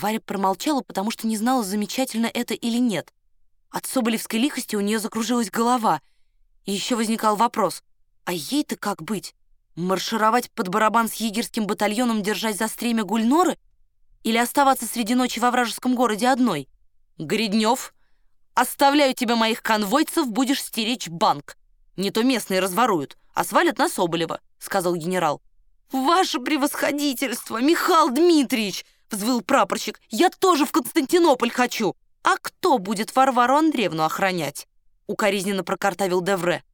Варя промолчала, потому что не знала, замечательно это или нет. От соболевской лихости у нее закружилась голова. И еще возникал вопрос, а ей-то как быть? Маршировать под барабан с егерским батальоном, держась за стремя Гульноры? Или оставаться среди ночи во вражеском городе одной? Гриднев, оставляю тебя моих конвойцев, будешь стеречь банк. Не то местные разворуют, а свалят на Соболева, сказал генерал. «Ваше превосходительство, Михаил Дмитриевич!» — взвыл прапорщик. «Я тоже в Константинополь хочу!» «А кто будет Варвару Андреевну охранять?» — укоризненно прокартавил Девре.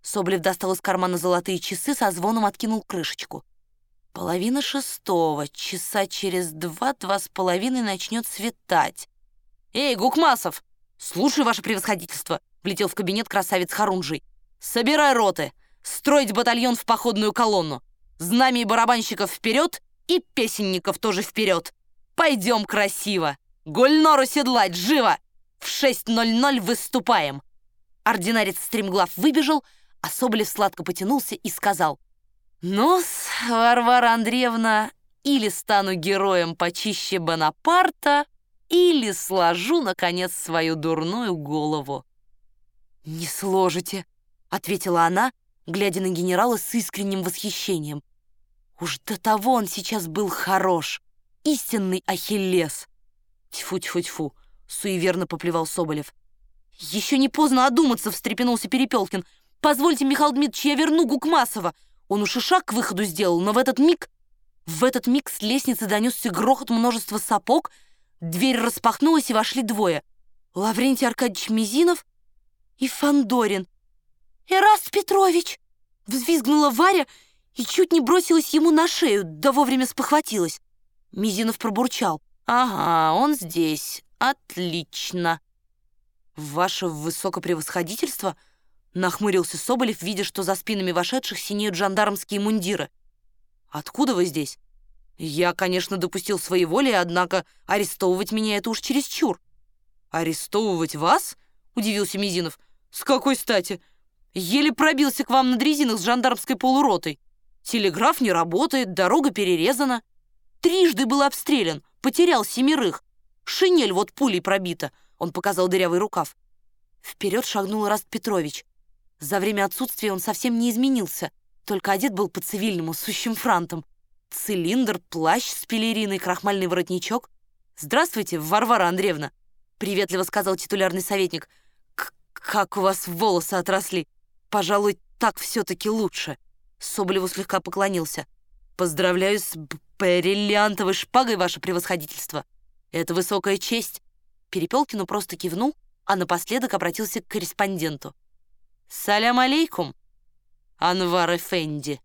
Соболев достал из кармана золотые часы, со звоном откинул крышечку. Половина шестого, часа через два-два с половиной начнет светать. «Эй, Гукмасов! Слушай, ваше превосходительство!» — влетел в кабинет красавец Харунжий. «Собирай роты! Строить батальон в походную колонну! Знамя и барабанщиков вперед, и песенников тоже вперед! Пойдем красиво! Гульнору седлать, живо! В 6.00 выступаем!» Ординарец стремглав выбежал, а Соболев сладко потянулся и сказал, ну Варвара Андреевна, или стану героем почище Бонапарта, или сложу, наконец, свою дурную голову». «Не сложите», — ответила она, глядя на генерала с искренним восхищением. «Уж до того он сейчас был хорош, истинный Ахиллес». «Тьфу-тьфу-тьфу», — суеверно поплевал Соболев. «Еще не поздно одуматься», — встрепенулся Перепелкин. «Позвольте, Михаил Дмитриевич, я верну Гукмасова». Он уж и шаг к выходу сделал, но в этот миг... В этот миг с лестницы донесся грохот множества сапог, дверь распахнулась, и вошли двое. Лаврентий Аркадьевич Мизинов и Фандорин. «Эраст Петрович!» — взвизгнула Варя и чуть не бросилась ему на шею, да вовремя спохватилась. Мизинов пробурчал. «Ага, он здесь. Отлично!» «Ваше высокопревосходительство?» Нахмурился Соболев, видя, что за спинами вошедших синеют жандармские мундиры. «Откуда вы здесь?» «Я, конечно, допустил своей воли, однако арестовывать меня это уж чересчур». «Арестовывать вас?» — удивился Мизинов. «С какой стати? Еле пробился к вам на дрезинах с жандармской полуротой. Телеграф не работает, дорога перерезана. Трижды был обстрелян, потерял семерых. Шинель вот пулей пробита», — он показал дырявый рукав. Вперед шагнул Раст Петрович. За время отсутствия он совсем не изменился, только одет был по-цивильному, сущим франтом. Цилиндр, плащ с пелериной, крахмальный воротничок. «Здравствуйте, Варвара Андреевна!» — приветливо сказал титулярный советник. «Как у вас волосы отросли! Пожалуй, так все-таки лучше!» Соболеву слегка поклонился. «Поздравляю с бриллиантовой шпагой, ваше превосходительство! Это высокая честь!» Перепелкину просто кивнул, а напоследок обратился к корреспонденту. «Салям алейкум, Анвар Эфенди».